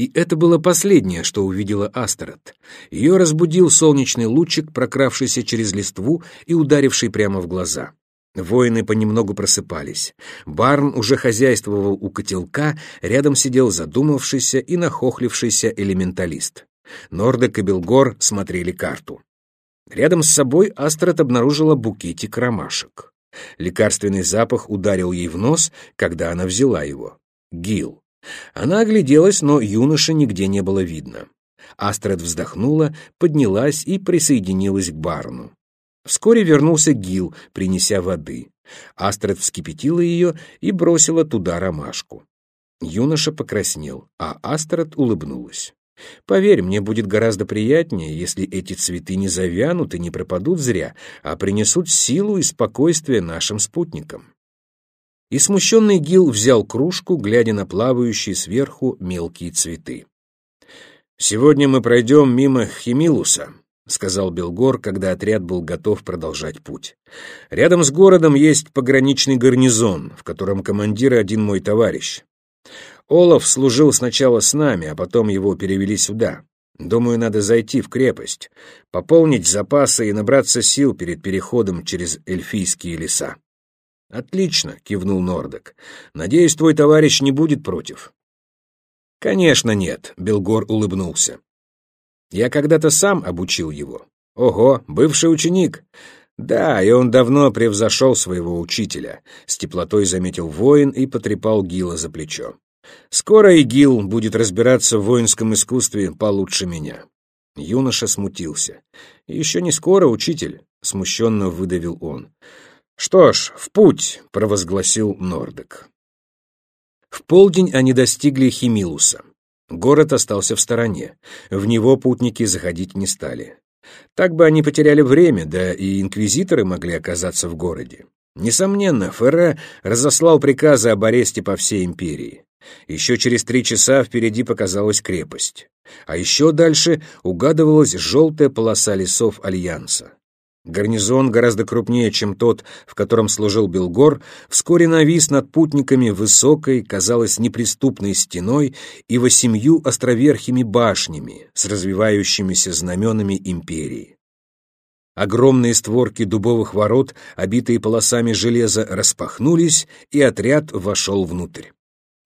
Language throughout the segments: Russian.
И это было последнее, что увидела Астерот. Ее разбудил солнечный лучик, прокравшийся через листву и ударивший прямо в глаза. Воины понемногу просыпались. Барн уже хозяйствовал у котелка, рядом сидел задумавшийся и нахохлившийся элементалист. Нордек и Белгор смотрели карту. Рядом с собой Астрид обнаружила букетик ромашек. Лекарственный запах ударил ей в нос, когда она взяла его. Гил. Она огляделась, но юноша нигде не было видно. Астрид вздохнула, поднялась и присоединилась к Барну. Вскоре вернулся Гил, принеся воды. Астрид вскипятила ее и бросила туда ромашку. Юноша покраснел, а Астрид улыбнулась. «Поверь, мне будет гораздо приятнее, если эти цветы не завянут и не пропадут зря, а принесут силу и спокойствие нашим спутникам». И смущенный Гил взял кружку, глядя на плавающие сверху мелкие цветы. «Сегодня мы пройдем мимо Химилуса», — сказал Белгор, когда отряд был готов продолжать путь. «Рядом с городом есть пограничный гарнизон, в котором командир один мой товарищ. Олаф служил сначала с нами, а потом его перевели сюда. Думаю, надо зайти в крепость, пополнить запасы и набраться сил перед переходом через эльфийские леса». «Отлично», — кивнул Нордок. «Надеюсь, твой товарищ не будет против». «Конечно нет», — Белгор улыбнулся. Я когда-то сам обучил его. Ого, бывший ученик. Да, и он давно превзошел своего учителя, с теплотой заметил воин и потрепал Гила за плечо. Скоро и Гил будет разбираться в воинском искусстве получше меня. Юноша смутился. «Еще не скоро, учитель», — смущенно выдавил он. «Что ж, в путь», — провозгласил Нордек. В полдень они достигли Химилуса. Город остался в стороне. В него путники заходить не стали. Так бы они потеряли время, да и инквизиторы могли оказаться в городе. Несомненно, Ферре разослал приказы об аресте по всей империи. Еще через три часа впереди показалась крепость. А еще дальше угадывалась желтая полоса лесов Альянса. Гарнизон, гораздо крупнее, чем тот, в котором служил Белгор, вскоре навис над путниками высокой, казалось, неприступной стеной и восемью островерхими башнями с развивающимися знаменами империи. Огромные створки дубовых ворот, обитые полосами железа, распахнулись, и отряд вошел внутрь.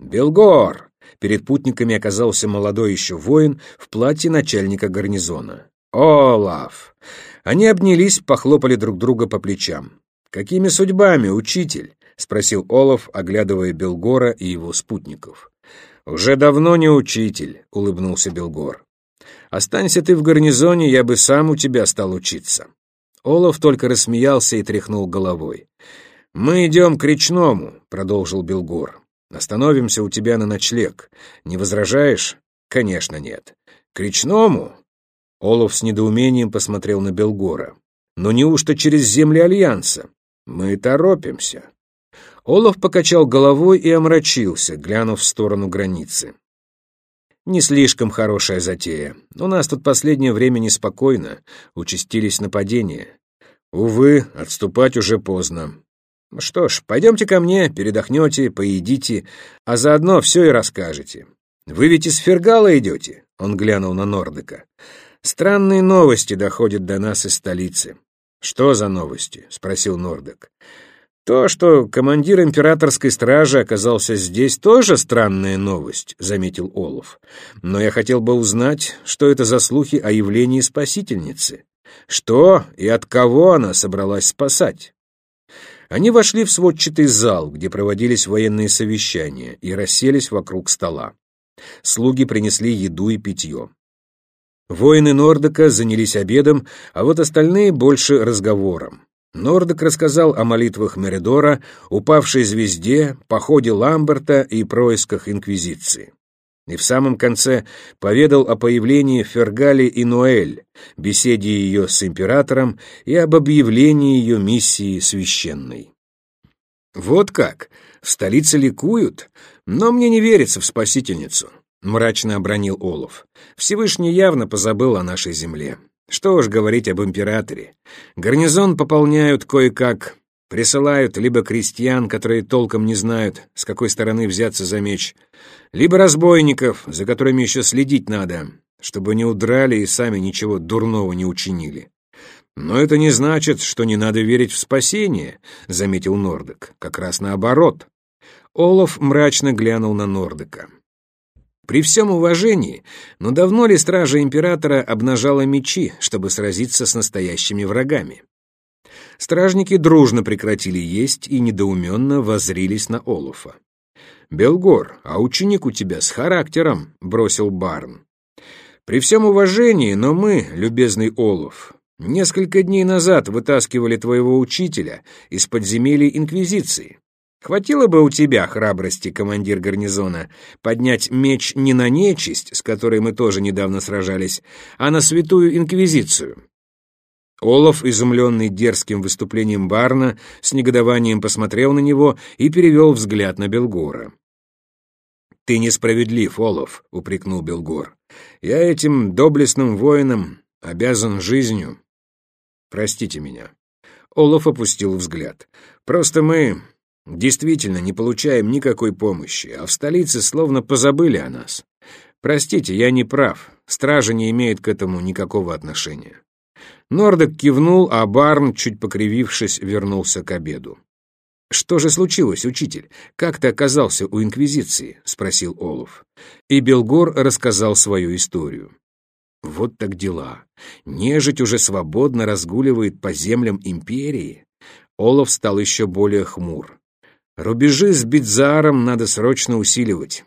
«Белгор!» Перед путниками оказался молодой еще воин в платье начальника гарнизона. «Олаф!» Они обнялись, похлопали друг друга по плечам. «Какими судьбами, учитель?» — спросил Олаф, оглядывая Белгора и его спутников. «Уже давно не учитель», — улыбнулся Белгор. «Останься ты в гарнизоне, я бы сам у тебя стал учиться». Олаф только рассмеялся и тряхнул головой. «Мы идем к речному», — продолжил Белгор. «Остановимся у тебя на ночлег. Не возражаешь?» «Конечно нет». «К речному? Олаф с недоумением посмотрел на Белгора. «Но неужто через земли Альянса? Мы торопимся». Олаф покачал головой и омрачился, глянув в сторону границы. «Не слишком хорошая затея. У нас тут последнее время неспокойно, участились нападения. Увы, отступать уже поздно. Что ж, пойдемте ко мне, передохнете, поедите, а заодно все и расскажете. Вы ведь из Фергала идете?» Он глянул на Нордека. Странные новости доходят до нас из столицы. Что за новости? спросил Нордек. То, что командир императорской стражи оказался здесь, тоже странная новость, заметил Олов. Но я хотел бы узнать, что это за слухи о явлении спасительницы. Что и от кого она собралась спасать? Они вошли в сводчатый зал, где проводились военные совещания, и расселись вокруг стола. Слуги принесли еду и питье. Воины Нордока занялись обедом, а вот остальные больше разговором. Нордок рассказал о молитвах Меридора, упавшей звезде, походе Ламберта и происках Инквизиции. И в самом конце поведал о появлении Фергали и Ноэль, беседе ее с императором и об объявлении ее миссии священной. Вот как! В столице ликуют, но мне не верится в спасительницу мрачно обронил Олов. Всевышний явно позабыл о нашей земле. Что уж говорить об императоре. Гарнизон пополняют кое-как. Присылают либо крестьян, которые толком не знают, с какой стороны взяться за меч, либо разбойников, за которыми еще следить надо, чтобы не удрали и сами ничего дурного не учинили. «Но это не значит, что не надо верить в спасение», — заметил Нордек. «Как раз наоборот». Олаф мрачно глянул на Нордека. При всем уважении, но давно ли стража императора обнажала мечи, чтобы сразиться с настоящими врагами? Стражники дружно прекратили есть и недоуменно воззрились на Олафа. «Белгор, а ученик у тебя с характером», — бросил Барн. «При всем уважении, но мы, любезный Олаф, несколько дней назад вытаскивали твоего учителя из подземелья Инквизиции. Хватило бы у тебя храбрости, командир гарнизона, поднять меч не на нечисть, с которой мы тоже недавно сражались, а на святую Инквизицию». Олаф, изумленный дерзким выступлением Барна, с негодованием посмотрел на него и перевел взгляд на Белгора. «Ты несправедлив, Олаф», — упрекнул Белгор. «Я этим доблестным воинам обязан жизнью. Простите меня». Олаф опустил взгляд. «Просто мы действительно не получаем никакой помощи, а в столице словно позабыли о нас. Простите, я не прав. Стража не имеет к этому никакого отношения». Нордек кивнул, а Барн, чуть покривившись, вернулся к обеду. «Что же случилось, учитель? Как ты оказался у Инквизиции?» — спросил Олаф. И Белгор рассказал свою историю. Вот так дела. Нежить уже свободно разгуливает по землям Империи. Олаф стал еще более хмур. Рубежи с Бидзаром надо срочно усиливать.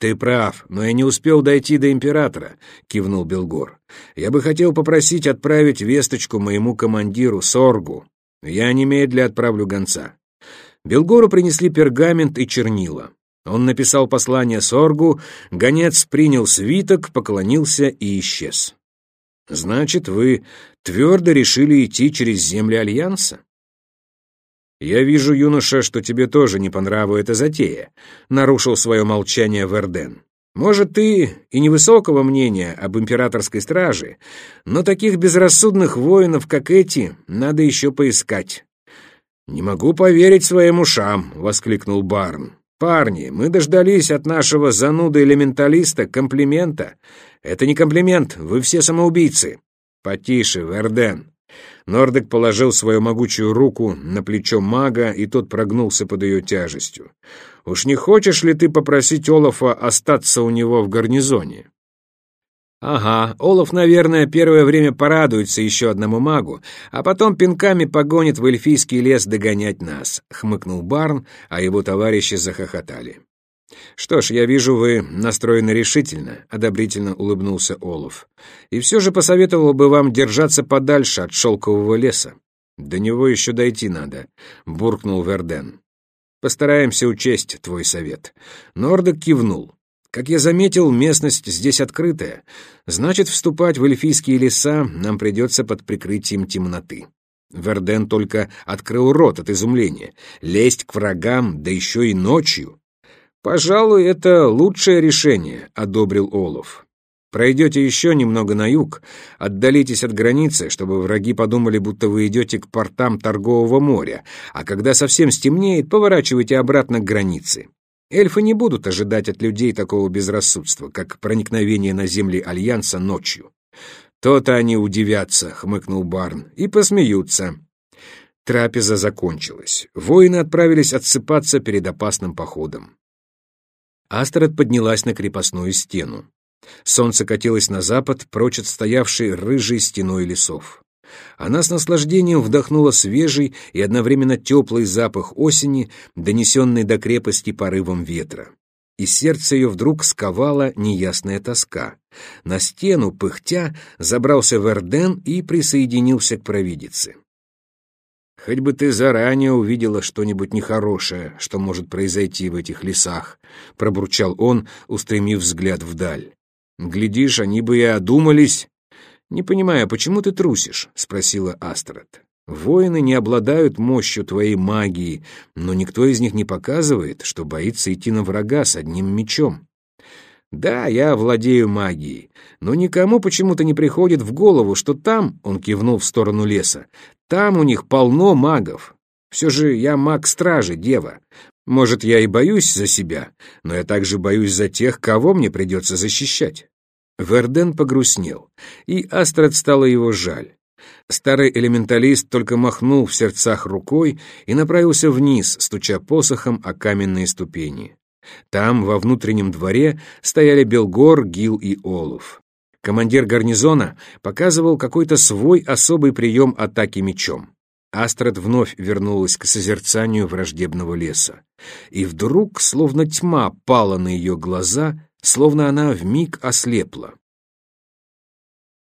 «Ты прав, но я не успел дойти до императора», — кивнул Белгор. «Я бы хотел попросить отправить весточку моему командиру Соргу. Я немедля отправлю гонца». Белгору принесли пергамент и чернила. Он написал послание Соргу, гонец принял свиток, поклонился и исчез. «Значит, вы твердо решили идти через земли Альянса?» «Я вижу, юноша, что тебе тоже не по нраву эта затея», — нарушил свое молчание Верден. «Может, ты и невысокого мнения об императорской страже, но таких безрассудных воинов, как эти, надо еще поискать». «Не могу поверить своим ушам», — воскликнул Барн. «Парни, мы дождались от нашего зануда-элементалиста комплимента. Это не комплимент, вы все самоубийцы». «Потише, Верден. Нордек положил свою могучую руку на плечо мага, и тот прогнулся под ее тяжестью. «Уж не хочешь ли ты попросить Олафа остаться у него в гарнизоне?» «Ага, Олаф, наверное, первое время порадуется еще одному магу, а потом пинками погонит в эльфийский лес догонять нас», — хмыкнул Барн, а его товарищи захохотали. «Что ж, я вижу, вы настроены решительно», — одобрительно улыбнулся Олаф. «И все же посоветовал бы вам держаться подальше от шелкового леса. До него еще дойти надо», — буркнул Верден. «Постараемся учесть твой совет». Нордек кивнул. «Как я заметил, местность здесь открытая. Значит, вступать в эльфийские леса нам придется под прикрытием темноты». Верден только открыл рот от изумления. Лезть к врагам, да еще и ночью. «Пожалуй, это лучшее решение», — одобрил Олов. «Пройдете еще немного на юг, отдалитесь от границы, чтобы враги подумали, будто вы идете к портам торгового моря, а когда совсем стемнеет, поворачивайте обратно к границе. Эльфы не будут ожидать от людей такого безрассудства, как проникновение на земли Альянса ночью. «То-то они удивятся», — хмыкнул Барн, — «и посмеются». Трапеза закончилась. Воины отправились отсыпаться перед опасным походом. Астрид поднялась на крепостную стену. Солнце катилось на запад, прочь от стоявшей рыжей стеной лесов. Она с наслаждением вдохнула свежий и одновременно теплый запах осени, донесенный до крепости порывом ветра. И сердце ее вдруг сковала неясная тоска. На стену, пыхтя, забрался Верден и присоединился к провидице. Хоть бы ты заранее увидела что-нибудь нехорошее, что может произойти в этих лесах, — пробурчал он, устремив взгляд вдаль. Глядишь, они бы и одумались. Не понимаю, почему ты трусишь? — спросила Астрад. Воины не обладают мощью твоей магии, но никто из них не показывает, что боится идти на врага с одним мечом. Да, я владею магией, но никому почему-то не приходит в голову, что там, он кивнул в сторону леса, Там у них полно магов. Все же я маг-стражи, дева. Может, я и боюсь за себя, но я также боюсь за тех, кого мне придется защищать». Верден погрустнел, и Астрад стало его жаль. Старый элементалист только махнул в сердцах рукой и направился вниз, стуча посохом о каменные ступени. Там, во внутреннем дворе, стояли Белгор, Гил и Олов. Командир гарнизона показывал какой-то свой особый прием атаки мечом. Астрад вновь вернулась к созерцанию враждебного леса. И вдруг, словно тьма пала на ее глаза, словно она вмиг ослепла.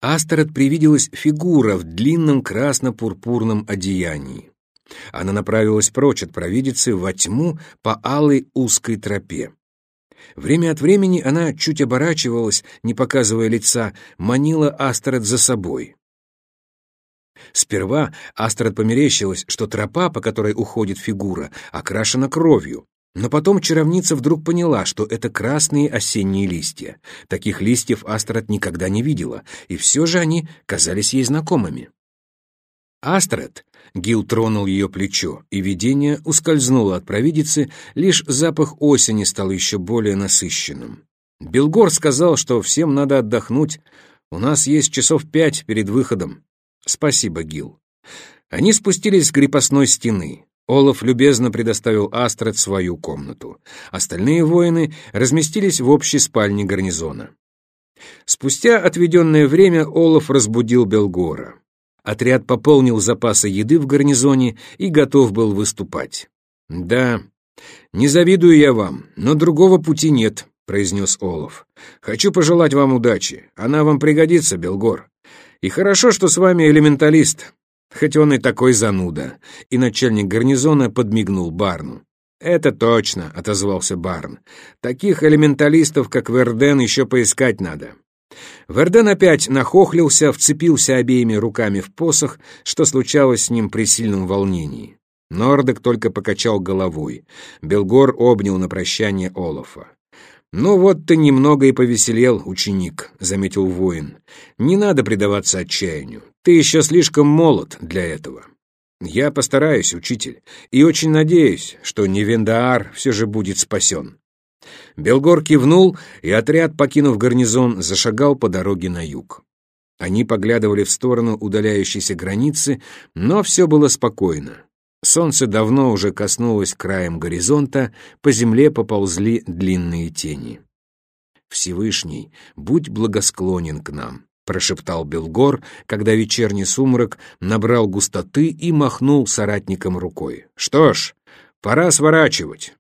Астерот привиделась фигура в длинном красно-пурпурном одеянии. Она направилась прочь от провидицы во тьму по алой узкой тропе. Время от времени она чуть оборачивалась, не показывая лица, манила Астерот за собой. Сперва Астерот померещилась, что тропа, по которой уходит фигура, окрашена кровью, но потом чаровница вдруг поняла, что это красные осенние листья. Таких листьев Астрад никогда не видела, и все же они казались ей знакомыми. «Астрад!» — Гил тронул ее плечо, и видение ускользнуло от провидицы, лишь запах осени стал еще более насыщенным. Белгор сказал, что всем надо отдохнуть. У нас есть часов пять перед выходом. Спасибо, Гил. Они спустились с крепостной стены. Олаф любезно предоставил Астрад свою комнату. Остальные воины разместились в общей спальне гарнизона. Спустя отведенное время Олаф разбудил Белгора. Отряд пополнил запасы еды в гарнизоне и готов был выступать. «Да, не завидую я вам, но другого пути нет», — произнес Олаф. «Хочу пожелать вам удачи. Она вам пригодится, Белгор. И хорошо, что с вами элементалист. Хоть он и такой зануда. И начальник гарнизона подмигнул Барну. «Это точно», — отозвался Барн. «Таких элементалистов, как Верден, еще поискать надо». Верден опять нахохлился, вцепился обеими руками в посох, что случалось с ним при сильном волнении. Нордек только покачал головой. Белгор обнял на прощание Олафа. «Ну вот ты немного и повеселел, ученик», — заметил воин. «Не надо предаваться отчаянию. Ты еще слишком молод для этого. Я постараюсь, учитель, и очень надеюсь, что Невендаар все же будет спасен». Белгор кивнул, и отряд, покинув гарнизон, зашагал по дороге на юг. Они поглядывали в сторону удаляющейся границы, но все было спокойно. Солнце давно уже коснулось краем горизонта, по земле поползли длинные тени. «Всевышний, будь благосклонен к нам», — прошептал Белгор, когда вечерний сумрак набрал густоты и махнул соратникам рукой. «Что ж, пора сворачивать.